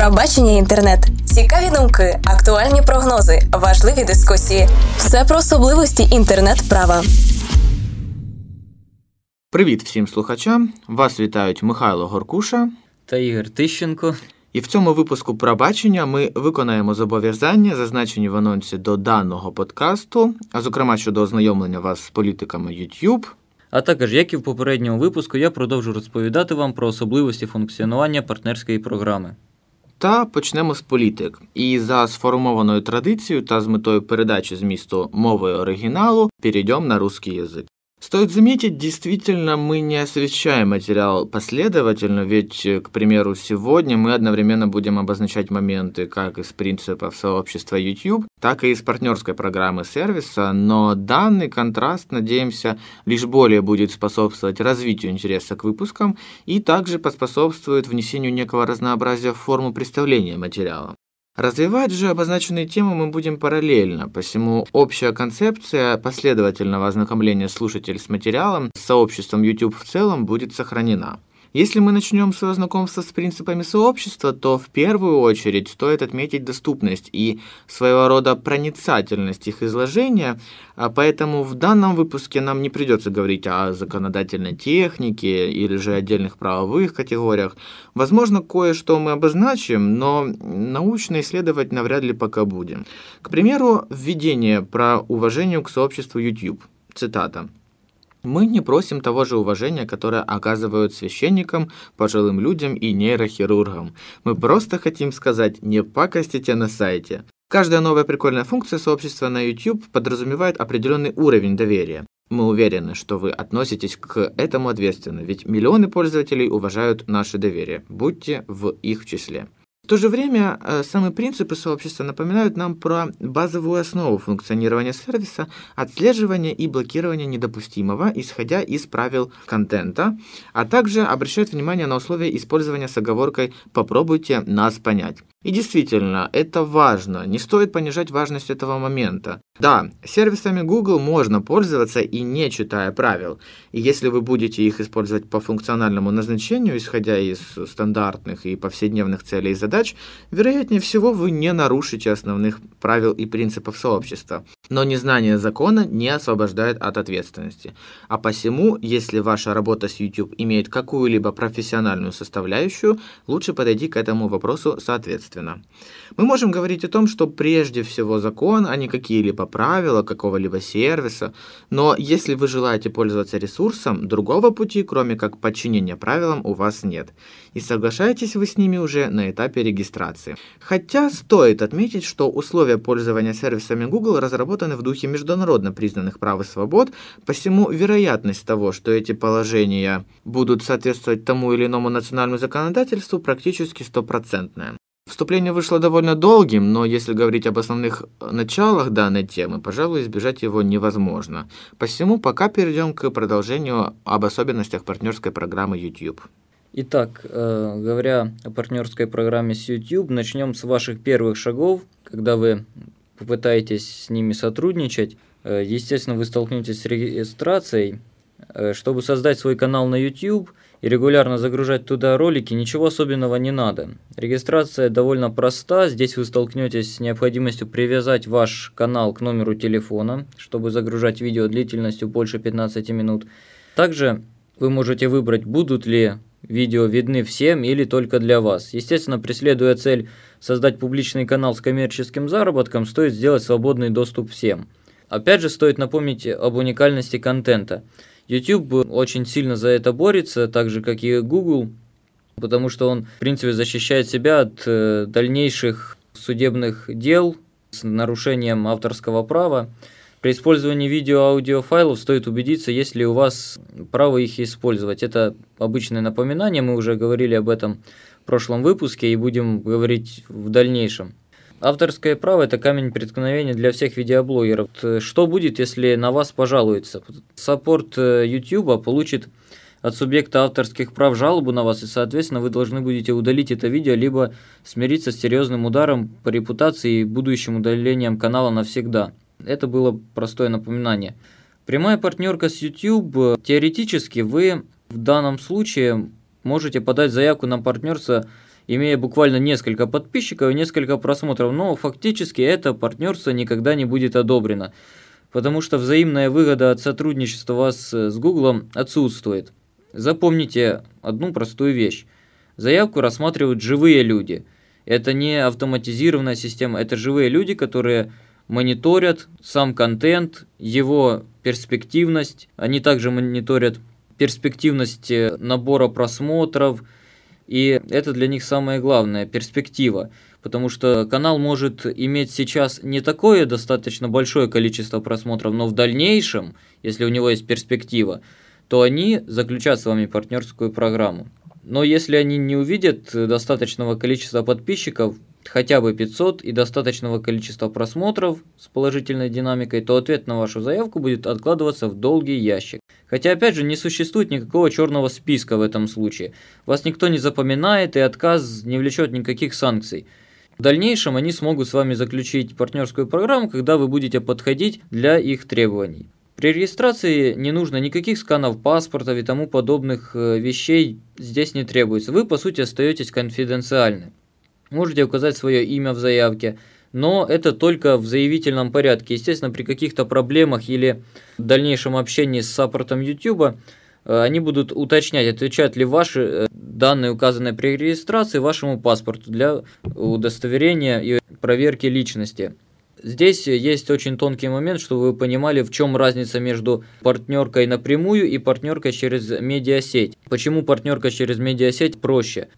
Пробачення інтернет, цікаві думки, актуальні прогнози, важливі дискусії. Все про особливості інтернет-права. Привіт всім слухачам! Вас вітають Михайло Горкуша та Ігор Тищенко. І в цьому випуску пробачення ми виконаємо зобов'язання, зазначені в анонсі до даного подкасту, а зокрема щодо ознайомлення вас з політиками YouTube. А також, як і в попередньому випуску, я продовжу розповідати вам про особливості функціонування партнерської програми. Та почнемо з політик. І за сформованою традицією та з метою передачі змісту мови оригіналу перейдемо на русский язик. Стоит заметить, действительно, мы не освещаем материал последовательно, ведь, к примеру, сегодня мы одновременно будем обозначать моменты как из принципов сообщества YouTube, так и из партнерской программы сервиса, но данный контраст, надеемся, лишь более будет способствовать развитию интереса к выпускам и также поспособствует внесению некого разнообразия в форму представления материала. Развивать же обозначенные темы мы будем параллельно, посему общая концепция последовательного ознакомления слушателей с материалом, с сообществом YouTube в целом будет сохранена. Если мы начнем свое знакомство с принципами сообщества, то в первую очередь стоит отметить доступность и своего рода проницательность их изложения, а поэтому в данном выпуске нам не придется говорить о законодательной технике или же отдельных правовых категориях. Возможно, кое-что мы обозначим, но научно исследовать навряд ли пока будем. К примеру, введение про уважение к сообществу YouTube. Цитата. Мы не просим того же уважения, которое оказывают священникам, пожилым людям и нейрохирургам. Мы просто хотим сказать «не пакостите на сайте». Каждая новая прикольная функция сообщества на YouTube подразумевает определенный уровень доверия. Мы уверены, что вы относитесь к этому ответственно, ведь миллионы пользователей уважают наше доверие. Будьте в их числе. То же время э, самые принципы сообщества напоминают нам про базовую основу функционирования сервиса, отслеживание и блокирование недопустимого, исходя из правил контента, а также обращают внимание на условия использования с оговоркой «попробуйте нас понять». И действительно, это важно, не стоит понижать важность этого момента. Да, сервисами Google можно пользоваться и не читая правил. И если вы будете их использовать по функциональному назначению, исходя из стандартных и повседневных целей и задач, вероятнее всего вы не нарушите основных правил и принципов сообщества. Но незнание закона не освобождает от ответственности. А посему, если ваша работа с YouTube имеет какую-либо профессиональную составляющую, лучше подойти к этому вопросу соответственно соответственно. Мы можем говорить о том, что прежде всего закон, а не какие-либо правила какого-либо сервиса, но если вы желаете пользоваться ресурсом, другого пути, кроме как подчинения правилам, у вас нет. И соглашаетесь вы с ними уже на этапе регистрации. Хотя стоит отметить, что условия пользования сервисами Google разработаны в духе международно признанных прав и свобод, посему вероятность того, что эти положения будут соответствовать тому или иному национальному законодательству, практически стопроцентная. Вступление вышло довольно долгим, но если говорить об основных э, началах данной темы, пожалуй, избежать его невозможно. Посему пока перейдем к продолжению об особенностях партнерской программы YouTube. Итак, э, говоря о партнерской программе с YouTube, начнем с ваших первых шагов, когда вы попытаетесь с ними сотрудничать. Э, естественно, вы столкнетесь с регистрацией. Чтобы создать свой канал на YouTube – и регулярно загружать туда ролики, ничего особенного не надо. Регистрация довольно проста, здесь вы столкнетесь с необходимостью привязать ваш канал к номеру телефона, чтобы загружать видео длительностью больше 15 минут. Также вы можете выбрать, будут ли видео видны всем или только для вас. Естественно, преследуя цель создать публичный канал с коммерческим заработком, стоит сделать свободный доступ всем. Опять же, стоит напомнить об уникальности контента – YouTube очень сильно за это борется, так же как и Google, потому что он, в принципе, защищает себя от э, дальнейших судебных дел с нарушением авторского права. При использовании видео-аудиофайлов стоит убедиться, есть ли у вас право их использовать. Это обычное напоминание, мы уже говорили об этом в прошлом выпуске и будем говорить в дальнейшем. Авторское право – это камень преткновения для всех видеоблогеров. Что будет, если на вас пожалуются? Саппорт YouTube э, получит от субъекта авторских прав жалобу на вас, и, соответственно, вы должны будете удалить это видео, либо смириться с серьезным ударом по репутации и будущим удалением канала навсегда. Это было простое напоминание. Прямая партнерка с YouTube. Теоретически вы в данном случае можете подать заявку на партнерство имея буквально несколько подписчиков и несколько просмотров, но фактически это партнерство никогда не будет одобрено, потому что взаимная выгода от сотрудничества вас с Google отсутствует. Запомните одну простую вещь. Заявку рассматривают живые люди. Это не автоматизированная система, это живые люди, которые мониторят сам контент, его перспективность. Они также мониторят перспективность э, набора просмотров, и это для них самое главное – перспектива. Потому что канал может иметь сейчас не такое достаточно большое количество просмотров, но в дальнейшем, если у него есть перспектива, то они заключат с вами партнерскую программу. Но если они не увидят достаточного количества подписчиков, хотя бы 500 и достаточного количества просмотров с положительной динамикой, то ответ на вашу заявку будет откладываться в долгий ящик. Хотя опять же не существует никакого черного списка в этом случае. Вас никто не запоминает и отказ не влечет никаких санкций. В дальнейшем они смогут с вами заключить партнерскую программу, когда вы будете подходить для их требований. При регистрации не нужно никаких сканов паспортов и тому подобных э, вещей здесь не требуется. Вы по сути остаетесь конфиденциальны. Можете указать свое имя в заявке, но это только в заявительном порядке. Естественно, при каких-то проблемах или дальнейшем общении с саппортом YouTube э, они будут уточнять, отвечают ли ваши э, данные, указанные при регистрации, вашему паспорту для удостоверения и проверки личности. Здесь есть очень тонкий момент, чтобы вы понимали, в чем разница между партнеркой напрямую и партнеркой через медиасеть. Почему партнерка через медиасеть проще?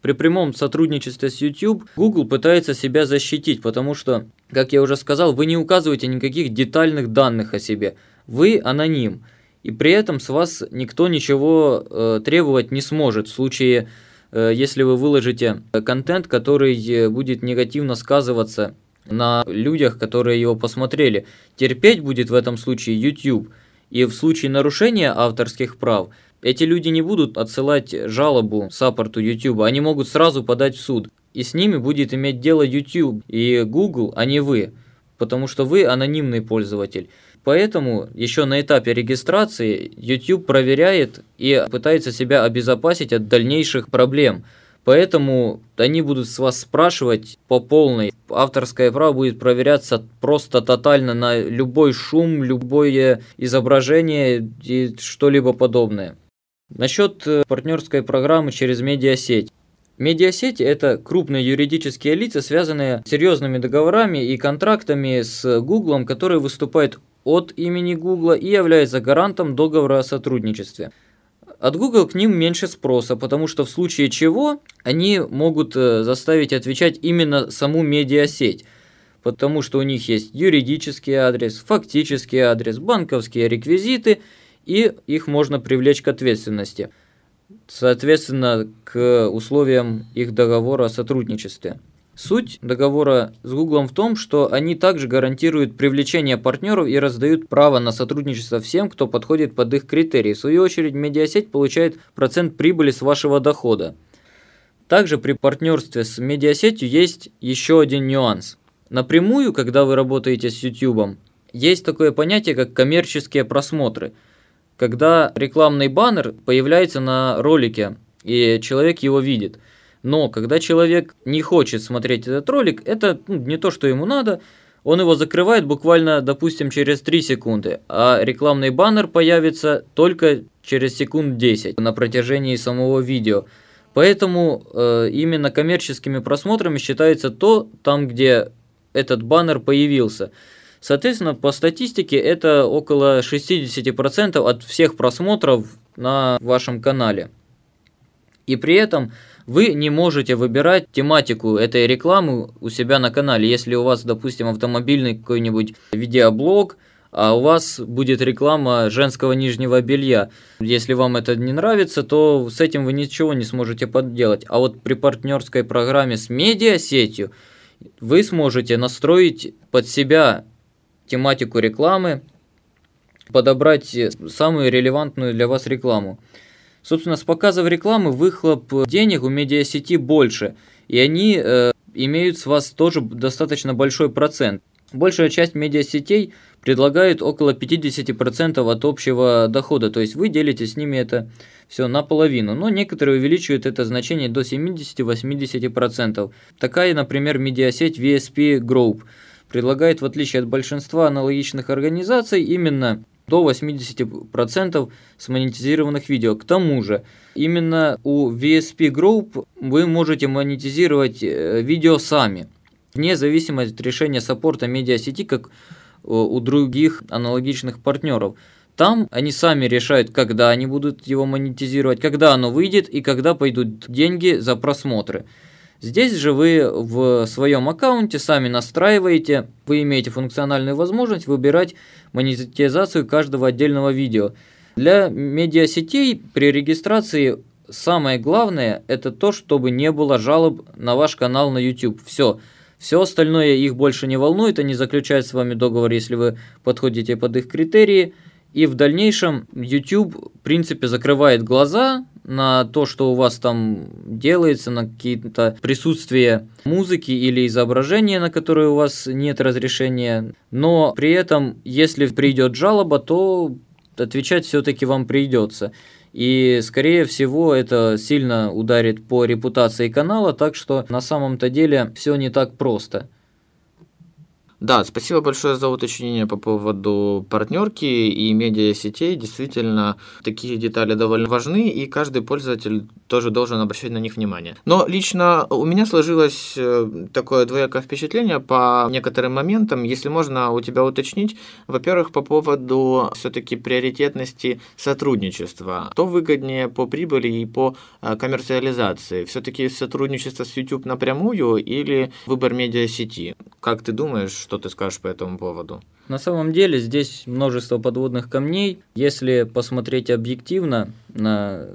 При прямом сотрудничестве с YouTube Google пытается себя защитить, потому что, как я уже сказал, вы не указываете никаких детальных данных о себе. Вы аноним. И при этом с вас никто ничего э, требовать не сможет в случае, э, если вы выложите контент, который будет негативно сказываться на людях, которые его посмотрели. Терпеть будет в этом случае YouTube. И в случае нарушения авторских прав – эти люди не будут отсылать жалобу саппорту YouTube, они могут сразу подать в суд. И с ними будет иметь дело YouTube и Google, а не вы, потому что вы анонимный пользователь. Поэтому еще на этапе регистрации YouTube проверяет и пытается себя обезопасить от дальнейших проблем. Поэтому они будут с вас спрашивать по полной. Авторское право будет проверяться просто тотально на любой шум, любое изображение и что-либо подобное. Насчет э, партнерской программы через медиасеть. Медиасети – это крупные юридические лица, связанные с серьезными договорами и контрактами с Google, которые выступают от имени Google и являются гарантом договора о сотрудничестве. От Google к ним меньше спроса, потому что в случае чего они могут э, заставить отвечать именно саму медиасеть, потому что у них есть юридический адрес, фактический адрес, банковские реквизиты – и их можно привлечь к ответственности, соответственно, к условиям их договора о сотрудничестве. Суть договора с Google в том, что они также гарантируют привлечение партнеров и раздают право на сотрудничество всем, кто подходит под их критерии. В свою очередь, медиасеть получает процент прибыли с вашего дохода. Также при партнерстве с медиасетью есть еще один нюанс. Напрямую, когда вы работаете с YouTube, есть такое понятие, как коммерческие просмотры – когда рекламный баннер появляется на ролике, и человек его видит. Но когда человек не хочет смотреть этот ролик, это ну, не то, что ему надо, он его закрывает буквально, допустим, через 3 секунды, а рекламный баннер появится только через секунд 10 на протяжении самого видео. Поэтому э, именно коммерческими просмотрами считается то, там, где этот баннер появился. Соответственно, по статистике это около 60% от всех просмотров на вашем канале. И при этом вы не можете выбирать тематику этой рекламы у себя на канале. Если у вас, допустим, автомобильный какой-нибудь видеоблог, а у вас будет реклама женского нижнего белья. Если вам это не нравится, то с этим вы ничего не сможете подделать. А вот при партнерской программе с медиасетью вы сможете настроить под себя тематику рекламы, подобрать самую релевантную для вас рекламу. Собственно, с показов рекламы выхлоп денег у медиасети больше, и они э, имеют с вас тоже достаточно большой процент. Большая часть медиасетей предлагают около 50% от общего дохода, то есть вы делите с ними это все наполовину, но некоторые увеличивают это значение до 70-80%. Такая, например, медиасеть VSP Group предлагает, в отличие от большинства аналогичных организаций, именно до 80% с монетизированных видео. К тому же, именно у VSP Group вы можете монетизировать э, видео сами, вне зависимости от решения саппорта медиасети, как у других аналогичных партнеров. Там они сами решают, когда они будут его монетизировать, когда оно выйдет и когда пойдут деньги за просмотры. Здесь же вы в своем аккаунте сами настраиваете, вы имеете функциональную возможность выбирать монетизацию каждого отдельного видео. Для медиасетей при регистрации самое главное это то, чтобы не было жалоб на ваш канал на YouTube. Все. Все остальное их больше не волнует, они заключают с вами договор, если вы подходите под их критерии. И в дальнейшем YouTube, в принципе, закрывает глаза на то, что у вас там делается, на какие-то присутствие музыки или изображения, на которые у вас нет разрешения. Но при этом, если придет жалоба, то отвечать все-таки вам придется. И, скорее всего, это сильно ударит по репутации канала, так что на самом-то деле все не так просто. Да, спасибо большое за уточнение по поводу партнерки и медиасетей. Действительно, такие детали довольно важны, и каждый пользователь тоже должен обращать на них внимание. Но лично у меня сложилось э, такое двоякое впечатление по некоторым моментам. Если можно у тебя уточнить, во-первых, по поводу все-таки приоритетности сотрудничества. Что выгоднее по прибыли и по э, коммерциализации? Все-таки сотрудничество с YouTube напрямую или выбор медиасети? Как ты думаешь, что ты скажешь по этому поводу? На самом деле здесь множество подводных камней. Если посмотреть объективно на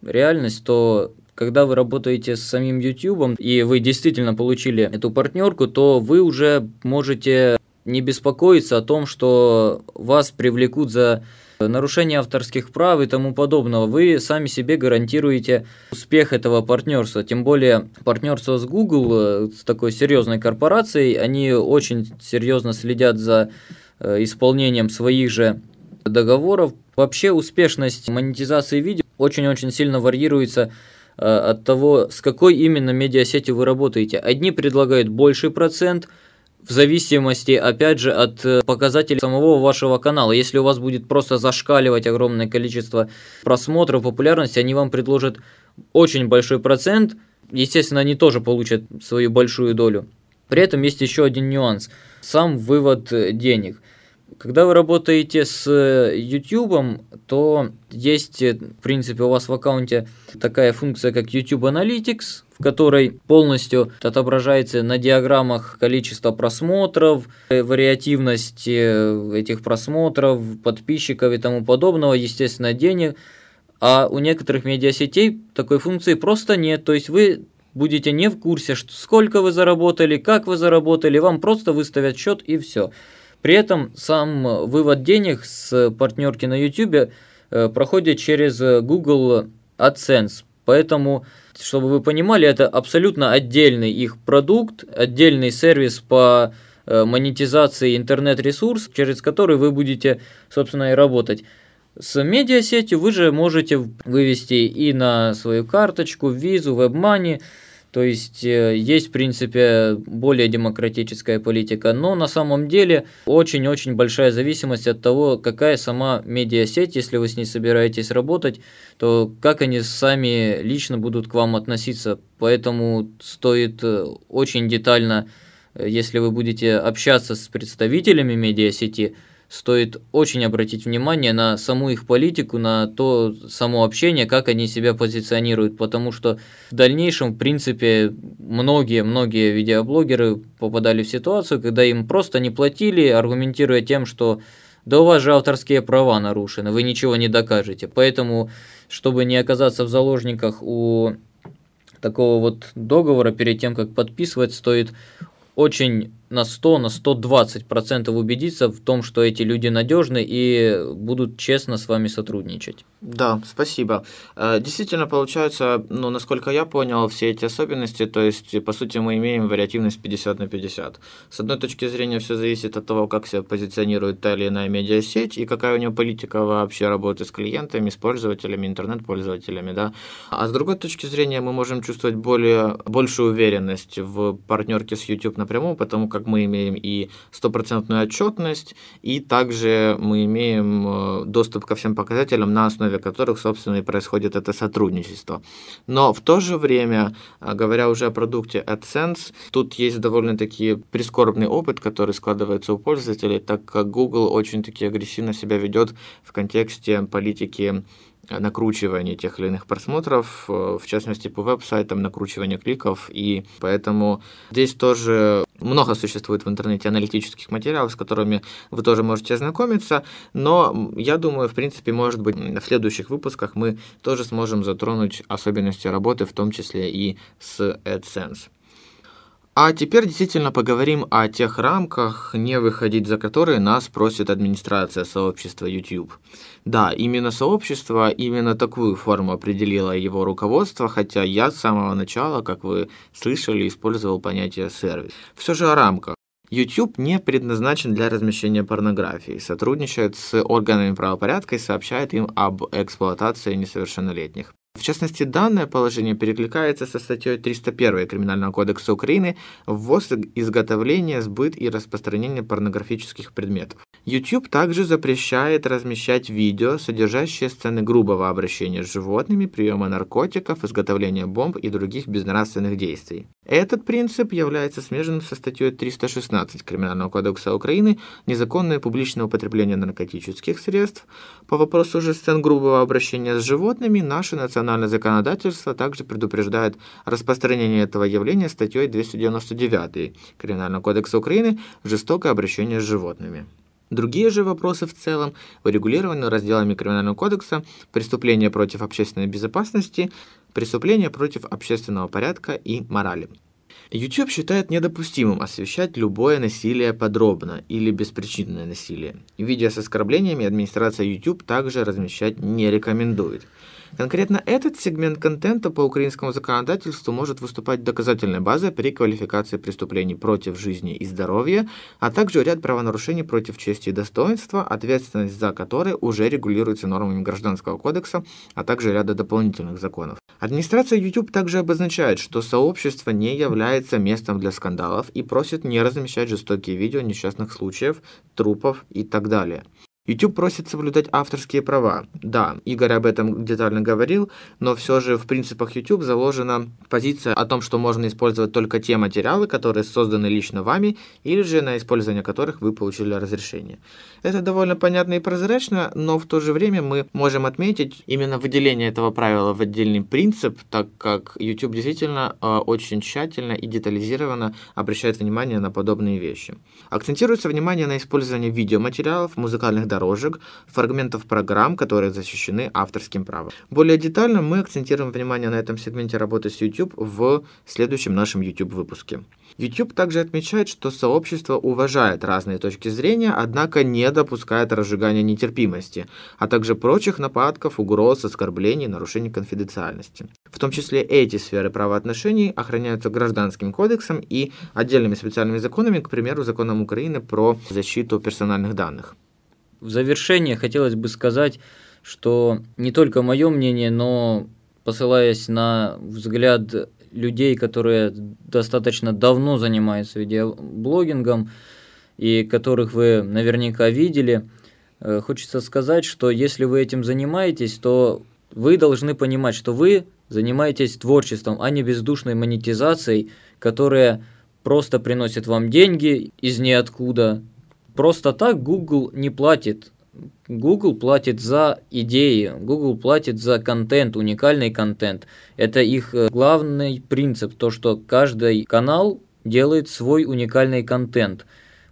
реальность, то когда вы работаете с самим YouTube и вы действительно получили эту партнерку, то вы уже можете не беспокоиться о том, что вас привлекут за нарушение авторских прав и тому подобного. Вы сами себе гарантируете успех этого партнерства. Тем более партнерство с Google, э, с такой серьезной корпорацией, они очень серьезно следят за э, исполнением своих же договоров. Вообще успешность монетизации видео очень-очень сильно варьируется э, от того, с какой именно медиасетью вы работаете. Одни предлагают больший процент – в зависимости, опять же, от э, показателей самого вашего канала. Если у вас будет просто зашкаливать огромное количество просмотров, популярности, они вам предложат очень большой процент. Естественно, они тоже получат свою большую долю. При этом есть еще один нюанс. Сам вывод э, денег. Когда вы работаете с э, YouTube, то есть, в принципе, у вас в аккаунте такая функция, как YouTube Analytics, которой полностью отображается на диаграммах количество просмотров, э, вариативность э, этих просмотров, подписчиков и тому подобного, естественно, денег. А у некоторых медиасетей такой функции просто нет. То есть вы будете не в курсе, что, сколько вы заработали, как вы заработали, вам просто выставят счет и все. При этом сам вывод денег с партнерки на YouTube э, проходит через Google AdSense. Поэтому чтобы вы понимали, это абсолютно отдельный их продукт, отдельный сервис по э, монетизации интернет-ресурс, через который вы будете, собственно, и работать. С медиасетью вы же можете вывести и на свою карточку, визу, WebMoney, то есть э, есть, в принципе, более демократическая политика, но на самом деле очень-очень большая зависимость от того, какая сама медиасеть, если вы с ней собираетесь работать, то как они сами лично будут к вам относиться. Поэтому стоит э, очень детально, э, если вы будете общаться с представителями медиасети, стоит очень обратить внимание на саму их политику, на то само общение, как они себя позиционируют, потому что в дальнейшем, в принципе, многие-многие видеоблогеры попадали в ситуацию, когда им просто не платили, аргументируя тем, что да у вас же авторские права нарушены, вы ничего не докажете. Поэтому, чтобы не оказаться в заложниках у такого вот договора перед тем, как подписывать, стоит очень на 100, на 120 процентов убедиться в том, что эти люди надежны и будут честно с вами сотрудничать. Да, спасибо. Э, действительно, получается, ну, насколько я понял, все эти особенности, то есть, по сути, мы имеем вариативность 50 на 50. С одной точки зрения, все зависит от того, как себя позиционирует та или иная медиасеть и какая у нее политика вообще работы с клиентами, с пользователями, интернет-пользователями, да. А с другой точки зрения, мы можем чувствовать более, большую уверенность в партнерке с YouTube напрямую, потому как мы имеем и стопроцентную отчетность, и также мы имеем э, доступ ко всем показателям на основе которых, собственно, и происходит это сотрудничество. Но в то же время, а, говоря уже о продукте AdSense, тут есть довольно-таки прискорбный опыт, который складывается у пользователей, так как Google очень-таки агрессивно себя ведет в контексте политики накручивание тех или иных просмотров, э, в частности по веб-сайтам, накручивание кликов, и поэтому здесь тоже много существует в интернете аналитических материалов, с которыми вы тоже можете ознакомиться, но я думаю, в принципе, может быть, в следующих выпусках мы тоже сможем затронуть особенности работы, в том числе и с AdSense. А теперь действительно поговорим о тех рамках, не выходить за которые нас просит администрация сообщества YouTube. Да, именно сообщество, именно такую форму определило его руководство, хотя я с самого начала, как вы слышали, использовал понятие сервис. Все же о рамках. YouTube не предназначен для размещения порнографии, сотрудничает с органами правопорядка и сообщает им об эксплуатации несовершеннолетних. В частности, данное положение перекликается со статьей 301 Криминального кодекса Украины «Ввоз, изготовление, сбыт и распространение порнографических предметов». YouTube также запрещает размещать видео, содержащие сцены грубого обращения с животными, приема наркотиков, изготовления бомб и других безнравственных действий. Этот принцип является смежным со статьей 316 Криминального кодекса Украины «Незаконное публичное употребление наркотических средств». По вопросу же сцен грубого обращения с животными, наше национальное законодательство также предупреждает распространение этого явления статьей 299 Криминального кодекса Украины «Жестокое обращение с животными». Другие же вопросы в целом урегулированы разделами Криминального кодекса «Преступления против общественной безопасности», «Преступления против общественного порядка и морали». YouTube считает недопустимым освещать любое насилие подробно или беспричинное насилие. Видео с оскорблениями администрация YouTube также размещать не рекомендует. Конкретно этот сегмент контента по украинскому законодательству может выступать доказательной базой при квалификации преступлений против жизни и здоровья, а также ряд правонарушений против чести и достоинства, ответственность за которые уже регулируется нормами Гражданского кодекса, а также ряда дополнительных законов. Администрация YouTube также обозначает, что сообщество не является местом для скандалов и просит не размещать жестокие видео несчастных случаев, трупов и так далее. YouTube просит соблюдать авторские права. Да, Игорь об этом детально говорил, но все же в принципах YouTube заложена позиция о том, что можно использовать только те материалы, которые созданы лично вами, или же на использование которых вы получили разрешение. Это довольно понятно и прозрачно, но в то же время мы можем отметить именно выделение этого правила в отдельный принцип, так как YouTube действительно э, очень тщательно и детализированно обращает внимание на подобные вещи. Акцентируется внимание на использовании видеоматериалов, музыкальных дорожек, фрагментов программ, которые защищены авторским правом. Более детально мы акцентируем внимание на этом сегменте работы с YouTube в следующем нашем YouTube-выпуске. YouTube также отмечает, что сообщество уважает разные точки зрения, однако не допускает разжигания нетерпимости, а также прочих нападков, угроз, оскорблений, нарушений конфиденциальности. В том числе эти сферы правоотношений охраняются гражданским кодексом и отдельными специальными законами, к примеру, законом Украины про защиту персональных данных. В завершение хотелось бы сказать, что не только мое мнение, но посылаясь на взгляд людей, которые достаточно давно занимаются видеоблогингом и которых вы наверняка видели, э, хочется сказать, что если вы этим занимаетесь, то вы должны понимать, что вы занимаетесь творчеством, а не бездушной монетизацией, которая просто приносит вам деньги из ниоткуда. Просто так Google не платит Google платит за идеи, Google платит за контент, уникальный контент. Это их э, главный принцип, то, что каждый канал делает свой уникальный контент.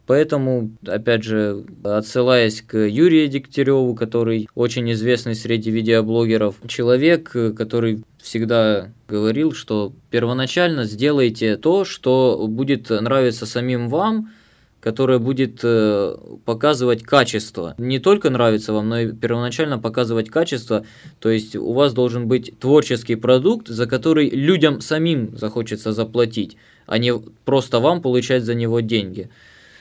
Поэтому, опять же, отсылаясь к Юрию Дегтяреву, который очень известный среди видеоблогеров, человек, э, который всегда говорил, что первоначально сделайте то, что будет нравиться самим вам, которое будет э, показывать качество. Не только нравится вам, но и первоначально показывать качество. То есть у вас должен быть творческий продукт, за который людям самим захочется заплатить, а не просто вам получать за него деньги.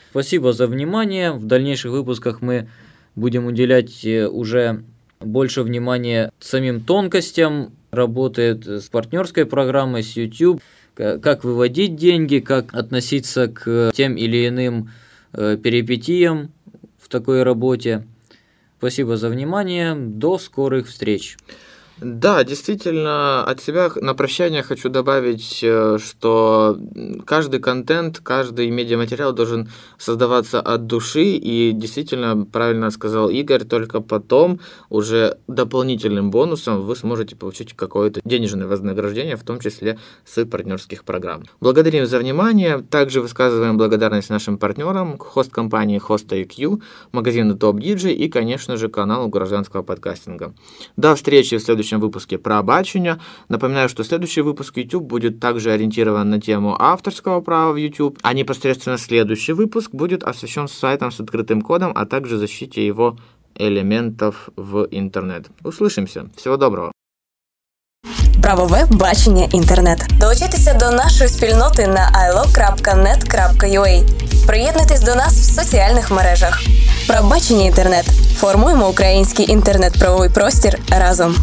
Спасибо за внимание. В дальнейших выпусках мы будем уделять э, уже больше внимания самим тонкостям работы с партнерской программой, с YouTube как выводить деньги, как относиться к тем или иным э, перипетиям в такой работе. Спасибо за внимание. До скорых встреч. Да, действительно, от себя на прощание хочу добавить, э, что каждый контент, каждый медиаматериал должен создаваться от души, и действительно, правильно сказал Игорь, только потом уже дополнительным бонусом вы сможете получить какое-то денежное вознаграждение, в том числе с партнерских программ. Благодарим за внимание, также высказываем благодарность нашим партнерам, хост-компании Host.IQ, магазину Top DJ и, конечно же, каналу гражданского подкастинга. До встречи в следующем следующем выпуске про бачення. Напоминаю, что следующий выпуск YouTube будет также ориентирован на тему авторского права в YouTube, а непосредственно следующий выпуск будет освещен сайтом с открытым кодом, а также защите его элементов в интернет. Услышимся. Всего доброго. Правове бачення інтернет. Долучайтеся до нашої спільноти на ilo.net.ua. Приєднуйтесь до нас в соціальних мережах. Правбачення інтернет. Формуємо український інтернет-правовий простір разом.